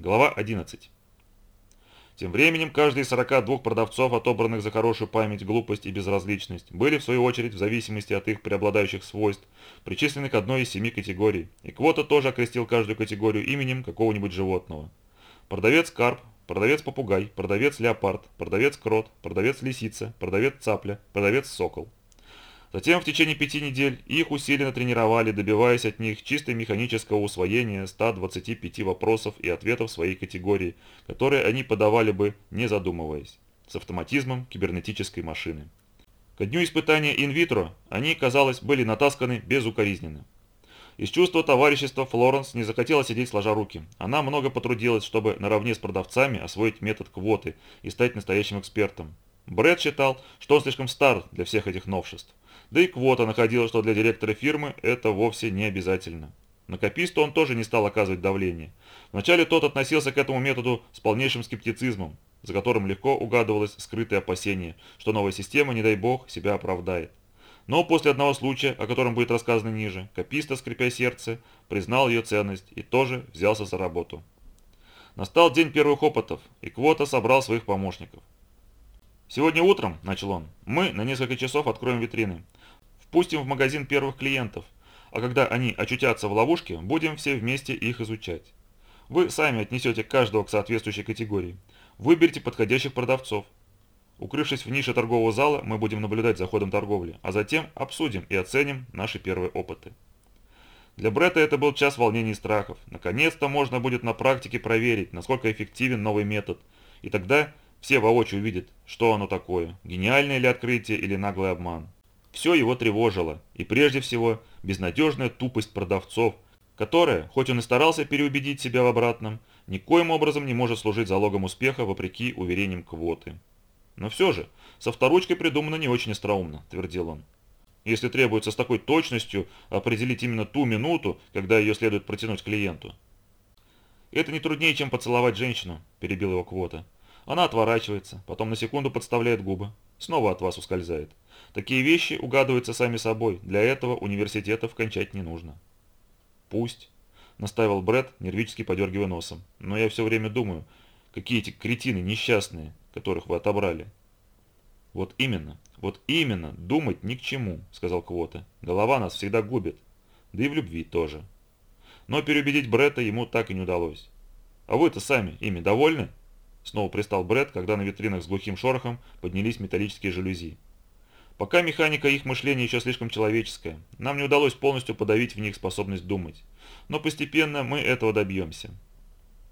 Глава 11. Тем временем каждый из 42 продавцов, отобранных за хорошую память, глупость и безразличность, были в свою очередь в зависимости от их преобладающих свойств, причислены к одной из семи категорий, и Квота тоже окрестил каждую категорию именем какого-нибудь животного. Продавец карп, продавец попугай, продавец леопард, продавец крот, продавец лисица, продавец цапля, продавец сокол. Затем в течение пяти недель их усиленно тренировали, добиваясь от них чисто механического усвоения 125 вопросов и ответов своей категории, которые они подавали бы, не задумываясь, с автоматизмом кибернетической машины. Ко дню испытания инвитро они, казалось, были натасканы безукоризненно. Из чувства товарищества Флоренс не захотела сидеть сложа руки. Она много потрудилась, чтобы наравне с продавцами освоить метод квоты и стать настоящим экспертом. Брэд считал, что он слишком стар для всех этих новшеств. Да и квота находила, что для директора фирмы это вовсе не обязательно. На кописту он тоже не стал оказывать давление. Вначале тот относился к этому методу с полнейшим скептицизмом, за которым легко угадывалось скрытое опасение, что новая система, не дай бог, себя оправдает. Но после одного случая, о котором будет рассказано ниже, Каписта, скрипя сердце, признал ее ценность и тоже взялся за работу. Настал день первых опытов, и Квота собрал своих помощников. «Сегодня утром», – начал он, – «мы на несколько часов откроем витрины. Впустим в магазин первых клиентов, а когда они очутятся в ловушке, будем все вместе их изучать. Вы сами отнесете каждого к соответствующей категории. Выберите подходящих продавцов. Укрывшись в нише торгового зала, мы будем наблюдать за ходом торговли, а затем обсудим и оценим наши первые опыты. Для Бретта это был час волнений и страхов. Наконец-то можно будет на практике проверить, насколько эффективен новый метод. И тогда все воочию увидят, что оно такое, гениальное ли открытие или наглый обман. Все его тревожило, и прежде всего безнадежная тупость продавцов, которая, хоть он и старался переубедить себя в обратном, никоим образом не может служить залогом успеха вопреки уверениям квоты. Но все же, со вторучкой придумано не очень остроумно, твердил он. Если требуется с такой точностью определить именно ту минуту, когда ее следует протянуть клиенту. Это не труднее, чем поцеловать женщину, перебил его квота. Она отворачивается, потом на секунду подставляет губы, снова от вас ускользает. Такие вещи угадываются сами собой, для этого университетов кончать не нужно. Пусть, настаивал Бред, нервически подергивая носом. Но я все время думаю, какие эти кретины несчастные, которых вы отобрали. Вот именно, вот именно, думать ни к чему, сказал Квота. Голова нас всегда губит, да и в любви тоже. Но переубедить Бретта ему так и не удалось. А вы-то сами ими довольны? Снова пристал Бред, когда на витринах с глухим шорохом поднялись металлические жалюзи. Пока механика их мышления еще слишком человеческая, нам не удалось полностью подавить в них способность думать. Но постепенно мы этого добьемся.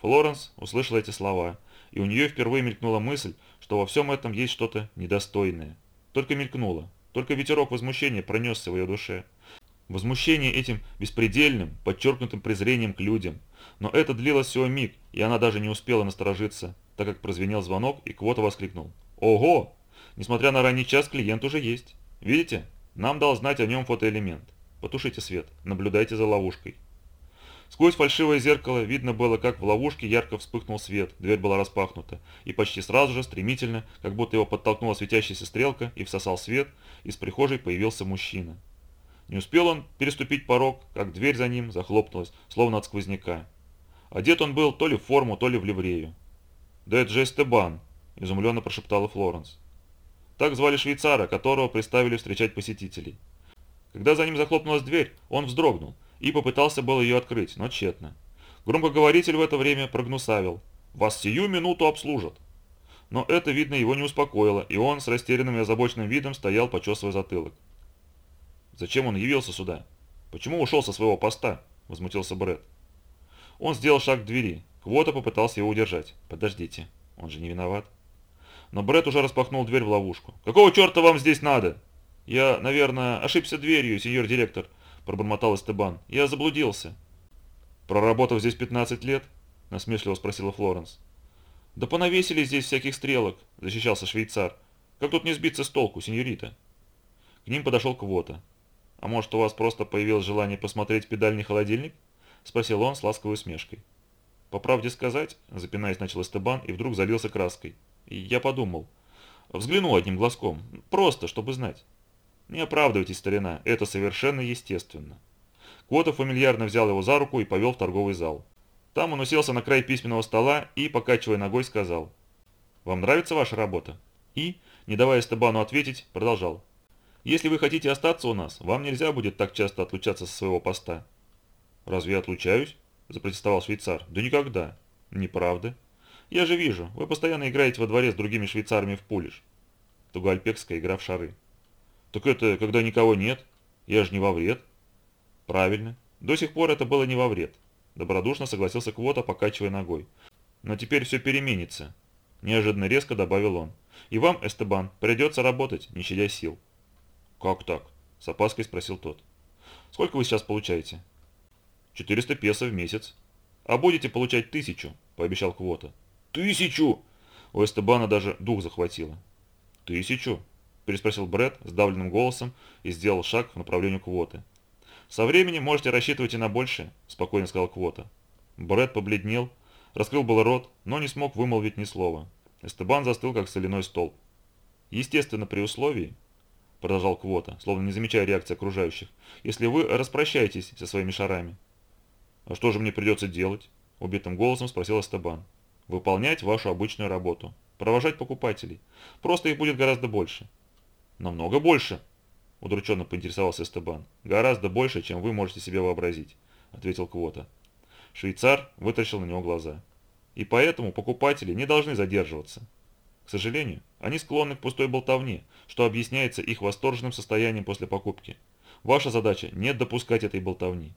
Флоренс услышала эти слова, и у нее впервые мелькнула мысль, что во всем этом есть что-то недостойное. Только мелькнуло, только ветерок возмущения пронесся в ее душе. Возмущение этим беспредельным, подчеркнутым презрением к людям. Но это длилось всего миг, и она даже не успела насторожиться, так как прозвенел звонок, и Квота воскликнул. «Ого! Несмотря на ранний час, клиент уже есть. Видите? Нам дал знать о нем фотоэлемент. Потушите свет, наблюдайте за ловушкой. Сквозь фальшивое зеркало видно было, как в ловушке ярко вспыхнул свет, дверь была распахнута, и почти сразу же, стремительно, как будто его подтолкнула светящаяся стрелка и всосал свет, из прихожей появился мужчина. Не успел он переступить порог, как дверь за ним захлопнулась, словно от сквозняка. Одет он был то ли в форму, то ли в ливрею. «Да это же Эстебан!» – изумленно прошептала Флоренс. Так звали швейцара, которого приставили встречать посетителей. Когда за ним захлопнулась дверь, он вздрогнул и попытался было ее открыть, но тщетно. Громкоговоритель в это время прогнусавил. «Вас сию минуту обслужат». Но это, видно, его не успокоило, и он с растерянным и озабоченным видом стоял, почесывая затылок. «Зачем он явился сюда? Почему ушел со своего поста?» – возмутился Брэд. Он сделал шаг к двери. Квота попытался его удержать. «Подождите, он же не виноват» но Бред уже распахнул дверь в ловушку. «Какого черта вам здесь надо?» «Я, наверное, ошибся дверью, сеньор директор», – пробормотал Эстебан. «Я заблудился». «Проработав здесь 15 лет?» – насмешливо спросила Флоренс. «Да понавесили здесь всяких стрелок», – защищался швейцар. «Как тут не сбиться с толку, сеньорита?» К ним подошел Квота. «А может, у вас просто появилось желание посмотреть педальный холодильник?» – спросил он с ласковой усмешкой. «По правде сказать», – запинаясь, начал Эстебан и вдруг залился краской. И я подумал. Взглянул одним глазком. Просто, чтобы знать. Не оправдывайтесь, старина, это совершенно естественно. Квота фамильярно взял его за руку и повел в торговый зал. Там он уселся на край письменного стола и, покачивая ногой, сказал. «Вам нравится ваша работа?» И, не давая Эстебану ответить, продолжал. «Если вы хотите остаться у нас, вам нельзя будет так часто отлучаться со своего поста». «Разве я отлучаюсь?» – запротестовал швейцар. «Да никогда». «Неправда. Я же вижу, вы постоянно играете во дворе с другими швейцарами в пулиш». Тугальпекская игра в шары. «Так это, когда никого нет. Я же не во вред». «Правильно. До сих пор это было не во вред. Добродушно согласился Квота, покачивая ногой. Но теперь все переменится. Неожиданно резко добавил он. И вам, Эстебан, придется работать, не щадя сил. Как так? С опаской спросил тот. Сколько вы сейчас получаете? 400 песо в месяц. А будете получать тысячу, пообещал Квота. Тысячу! У Эстебана даже дух захватило. Тысячу? Переспросил Бред сдавленным голосом и сделал шаг в направлении Квоты. «Со временем можете рассчитывать и на большее», – спокойно сказал Квота. Брэд побледнел, раскрыл был рот, но не смог вымолвить ни слова. Эстебан застыл, как соляной столб. «Естественно, при условии», – продолжал Квота, словно не замечая реакции окружающих, – «если вы распрощаетесь со своими шарами». «А что же мне придется делать?» – убитым голосом спросил Эстебан. «Выполнять вашу обычную работу. Провожать покупателей. Просто их будет гораздо больше». «Намного больше», Удрученно поинтересовался Эстебан. «Гораздо больше, чем вы можете себе вообразить», — ответил Квота. Швейцар вытащил на него глаза. «И поэтому покупатели не должны задерживаться. К сожалению, они склонны к пустой болтовне, что объясняется их восторженным состоянием после покупки. Ваша задача – не допускать этой болтовни».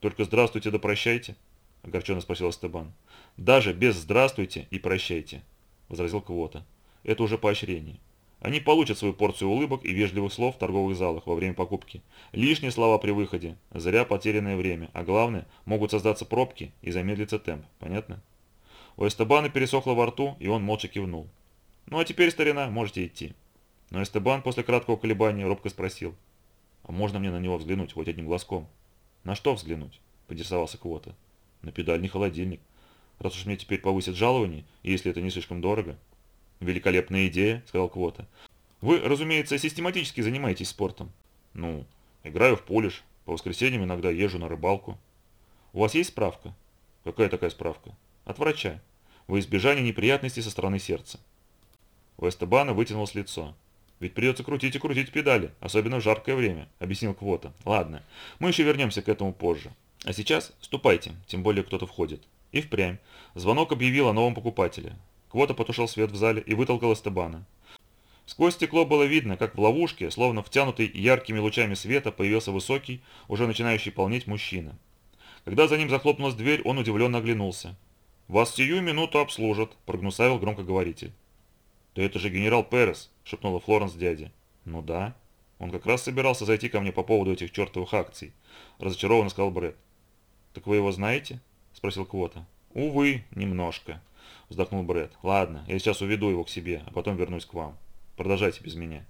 «Только здравствуйте да прощайте», – огорченно спросил Эстебан. «Даже без здравствуйте и прощайте», – возразил Квота. «Это уже поощрение. Они получат свою порцию улыбок и вежливых слов в торговых залах во время покупки. Лишние слова при выходе, зря потерянное время, а главное, могут создаться пробки и замедлиться темп. Понятно? У Эстебана пересохло во рту, и он молча кивнул. «Ну а теперь, старина, можете идти». Но Эстебан после краткого колебания робко спросил. «А можно мне на него взглянуть хоть одним глазком?» «На что взглянуть?» – поинтересовался Квота. «На педальный холодильник. Раз уж мне теперь повысят жалование, если это не слишком дорого». «Великолепная идея», — сказал Квота. «Вы, разумеется, систематически занимаетесь спортом». «Ну, играю в полиш, по воскресеньям иногда езжу на рыбалку». «У вас есть справка?» «Какая такая справка?» «От врача. Во избежание неприятностей со стороны сердца». У Эстебана вытянулось лицо. «Ведь придется крутить и крутить педали, особенно в жаркое время», — объяснил Квота. «Ладно, мы еще вернемся к этому позже. А сейчас ступайте, тем более кто-то входит». И впрямь. Звонок объявил о новом покупателе. Квота потушил свет в зале и вытолкал Эстебана. Сквозь стекло было видно, как в ловушке, словно втянутый яркими лучами света, появился высокий, уже начинающий полнеть мужчина. Когда за ним захлопнулась дверь, он удивленно оглянулся. «Вас сию минуту обслужат», – прогнусавил громкоговоритель. «Да это же генерал Перес», – шепнула Флоренс дяде. «Ну да. Он как раз собирался зайти ко мне по поводу этих чертовых акций», – разочарованно сказал Брэд. «Так вы его знаете?» – спросил Квота. «Увы, немножко», вздохнул Брэд. «Ладно, я сейчас уведу его к себе, а потом вернусь к вам. Продолжайте без меня».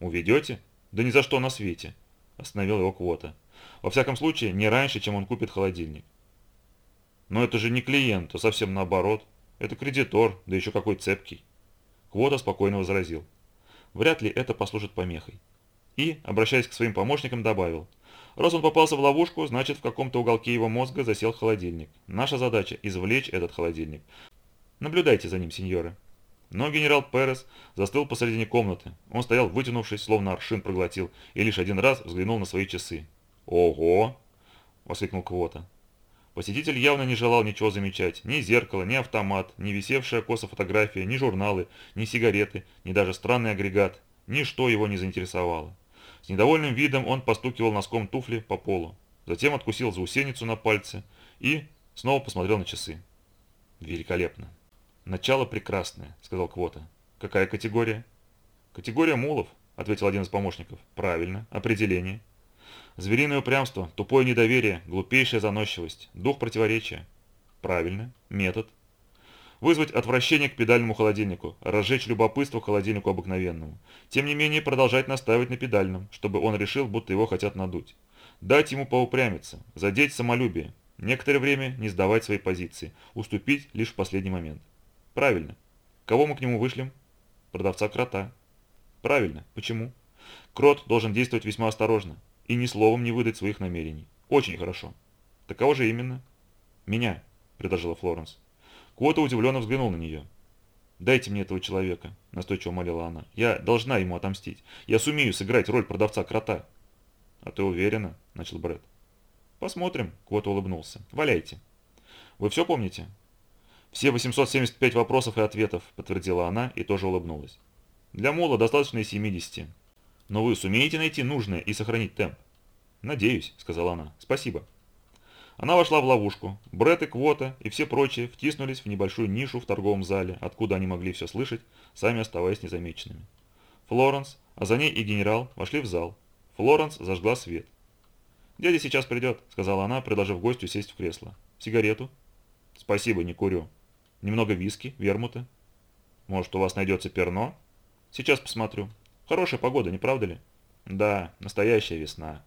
«Уведете? Да ни за что на свете!» Остановил его Квота. «Во всяком случае, не раньше, чем он купит холодильник». «Но это же не клиент, а совсем наоборот. Это кредитор, да еще какой цепкий». Квота спокойно возразил. «Вряд ли это послужит помехой». И, обращаясь к своим помощникам, добавил. Раз он попался в ловушку, значит в каком-то уголке его мозга засел холодильник. Наша задача – извлечь этот холодильник. Наблюдайте за ним, сеньоры». Но генерал Перес застыл посредине комнаты. Он стоял вытянувшись, словно аршин проглотил, и лишь один раз взглянул на свои часы. «Ого!» – воскликнул Квота. Посетитель явно не желал ничего замечать. Ни зеркало, ни автомат, ни висевшая косо фотография, ни журналы, ни сигареты, ни даже странный агрегат. Ничто его не заинтересовало. С недовольным видом он постукивал носком туфли по полу. Затем откусил заусеницу на пальце и снова посмотрел на часы. Великолепно. «Начало прекрасное», — сказал Квота. «Какая категория?» «Категория мулов», — ответил один из помощников. «Правильно. Определение». «Звериное упрямство, тупое недоверие, глупейшая заносчивость, дух противоречия». «Правильно. Метод». Вызвать отвращение к педальному холодильнику, разжечь любопытство к холодильнику обыкновенному. Тем не менее, продолжать настаивать на педальном, чтобы он решил, будто его хотят надуть. Дать ему поупрямиться, задеть самолюбие. Некоторое время не сдавать свои позиции, уступить лишь в последний момент. Правильно. Кого мы к нему вышлем? Продавца крота. Правильно. Почему? Крот должен действовать весьма осторожно и ни словом не выдать своих намерений. Очень хорошо. Так кого же именно? Меня. предложила Флоренс. Квота удивленно взглянул на нее. «Дайте мне этого человека», – настойчиво молила она. «Я должна ему отомстить. Я сумею сыграть роль продавца крота». «А ты уверена?» – начал Брэд. «Посмотрим», – Квота улыбнулся. «Валяйте». «Вы все помните?» «Все 875 вопросов и ответов», – подтвердила она и тоже улыбнулась. «Для Мола достаточно и 70. Но вы сумеете найти нужное и сохранить темп?» «Надеюсь», – сказала она. «Спасибо». Она вошла в ловушку. Бред и Квота и все прочие втиснулись в небольшую нишу в торговом зале, откуда они могли все слышать, сами оставаясь незамеченными. Флоренс, а за ней и генерал, вошли в зал. Флоренс зажгла свет. «Дядя сейчас придет», — сказала она, предложив гостю сесть в кресло. «Сигарету?» «Спасибо, не курю. Немного виски, вермута?» «Может, у вас найдется перно?» «Сейчас посмотрю. Хорошая погода, не правда ли?» «Да, настоящая весна».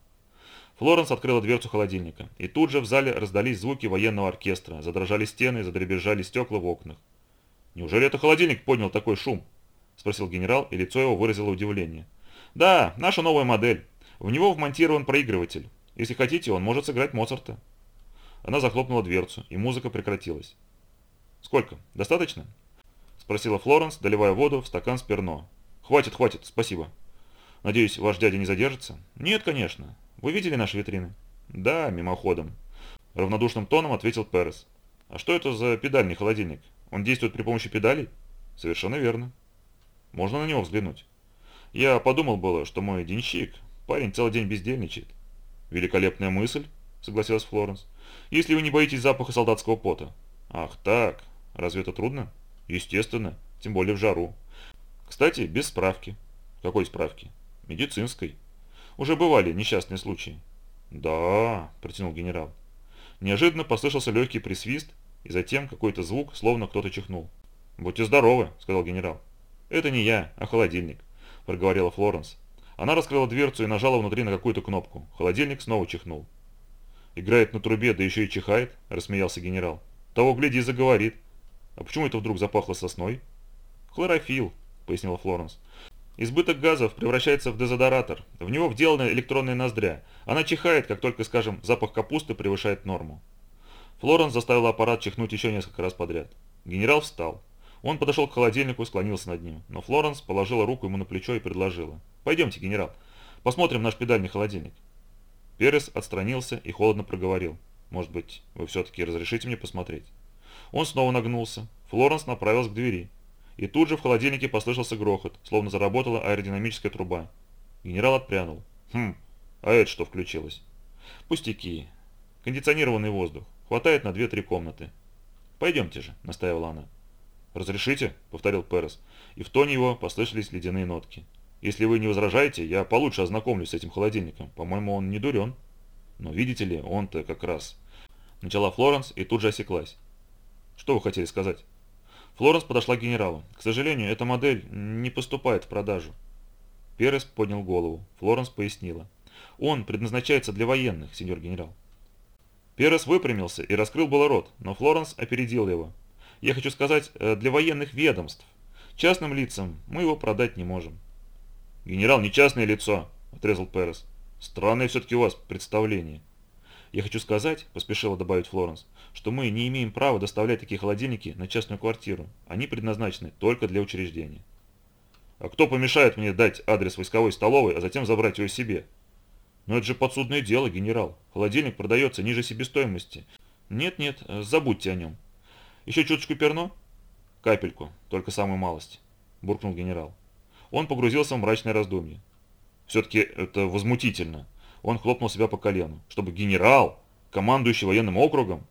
Флоренс открыла дверцу холодильника, и тут же в зале раздались звуки военного оркестра, задрожали стены, задребезжали стекла в окнах. «Неужели это холодильник поднял такой шум?» – спросил генерал, и лицо его выразило удивление. «Да, наша новая модель. В него вмонтирован проигрыватель. Если хотите, он может сыграть Моцарта». Она захлопнула дверцу, и музыка прекратилась. «Сколько? Достаточно?» – спросила Флоренс, доливая воду в стакан с перно. «Хватит, хватит, спасибо. Надеюсь, ваш дядя не задержится?» «Нет, конечно. Вы видели наши витрины?» «Да, мимоходом», – равнодушным тоном ответил Перес. «А что это за педальный холодильник? Он действует при помощи педалей?» «Совершенно верно». «Можно на него взглянуть?» «Я подумал было, что мой денщик, парень целый день бездельничает». «Великолепная мысль», – согласилась Флоренс. «Если вы не боитесь запаха солдатского пота». «Ах так, разве это трудно?» «Естественно, тем более в жару». «Кстати, без справки». «Какой справки?» «Медицинской». Уже бывали несчастные случаи. Да, протянул генерал. Неожиданно послышался легкий присвист, и затем какой-то звук, словно кто-то чихнул. «Будьте здоровы», — сказал генерал. «Это не я, а холодильник», — проговорила Флоренс. Она раскрыла дверцу и нажала внутри на какую-то кнопку. Холодильник снова чихнул. «Играет на трубе, да еще и чихает», — рассмеялся генерал. «Того, гляди, заговорит. А почему это вдруг запахло сосной?» «Хлорофилл», — пояснила Флоренс. Избыток газов превращается в дезодоратор. В него вделана электронная ноздря. Она чихает, как только, скажем, запах капусты превышает норму. Флоренс заставил аппарат чихнуть еще несколько раз подряд. Генерал встал. Он подошел к холодильнику и склонился над ним. Но Флоренс положила руку ему на плечо и предложила. «Пойдемте, генерал. Посмотрим наш педальный холодильник». Перес отстранился и холодно проговорил. «Может быть, вы все-таки разрешите мне посмотреть?» Он снова нагнулся. Флоренс направилась к двери. И тут же в холодильнике послышался грохот, словно заработала аэродинамическая труба. Генерал отпрянул. Хм, а это что включилось? Пустяки. Кондиционированный воздух. Хватает на две-три комнаты. Пойдемте же, настаивала она. «Разрешите?» – повторил Перес, и в тоне его послышались ледяные нотки. «Если вы не возражаете, я получше ознакомлюсь с этим холодильником. По-моему, он не дурен». «Но видите ли, он-то как раз...» Начала Флоренс и тут же осеклась. «Что вы хотели сказать?» Флоренс подошла к генералу. «К сожалению, эта модель не поступает в продажу». Перес поднял голову. Флоренс пояснила. «Он предназначается для военных, сеньор генерал». Перес выпрямился и раскрыл было рот, но Флоренс опередил его. «Я хочу сказать, э, для военных ведомств. Частным лицам мы его продать не можем». «Генерал не частное лицо», – отрезал Перес. «Странное все-таки у вас представление». «Я хочу сказать», – поспешила добавить Флоренс, что мы не имеем права доставлять такие холодильники на частную квартиру. Они предназначены только для учреждения. А кто помешает мне дать адрес войсковой столовой, а затем забрать ее себе? Но это же подсудное дело, генерал. Холодильник продается ниже себестоимости. Нет-нет, забудьте о нем. Еще чуточку перно? Капельку, только самую малость, буркнул генерал. Он погрузился в мрачное раздумье. Все-таки это возмутительно. Он хлопнул себя по колену. Чтобы генерал, командующий военным округом,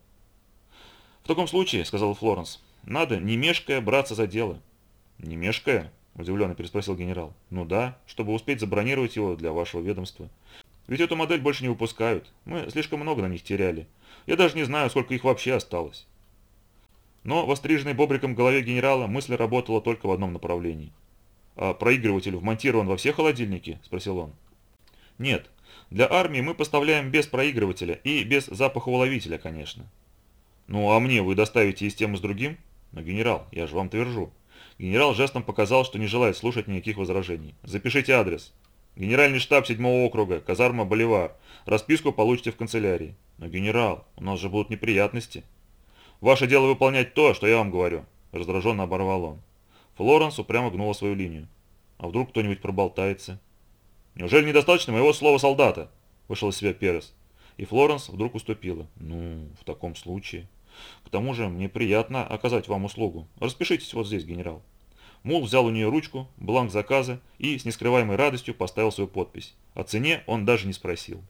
«В таком случае», — сказал Флоренс, — «надо, не мешкая, браться за дело». «Не мешкая?» – удивленно переспросил генерал. «Ну да, чтобы успеть забронировать его для вашего ведомства. Ведь эту модель больше не выпускают. Мы слишком много на них теряли. Я даже не знаю, сколько их вообще осталось». Но в остриженной бобриком голове генерала мысль работала только в одном направлении. «А проигрыватель вмонтирован во все холодильники?» – спросил он. «Нет. Для армии мы поставляем без проигрывателя и без запахоуловителя, конечно. «Ну, а мне вы доставите и с тем, и с другим?» «Но, генерал, я же вам твержу». Генерал жестом показал, что не желает слушать никаких возражений. «Запишите адрес. Генеральный штаб 7 округа, казарма Боливар. Расписку получите в канцелярии». «Но, генерал, у нас же будут неприятности». Ваше дело выполнять то, что я вам говорю», – раздраженно оборвал он. Флоренс упрямо гнула свою линию. «А вдруг кто-нибудь проболтается?» «Неужели недостаточно моего слова солдата?» – вышел из себя Перес. И Флоренс вдруг уступила. «Ну, в таком случае. К тому же мне приятно оказать вам услугу. Распишитесь вот здесь, генерал». Мул взял у нее ручку, бланк заказа и с нескрываемой радостью поставил свою подпись. О цене он даже не спросил.